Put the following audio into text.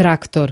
Трактор.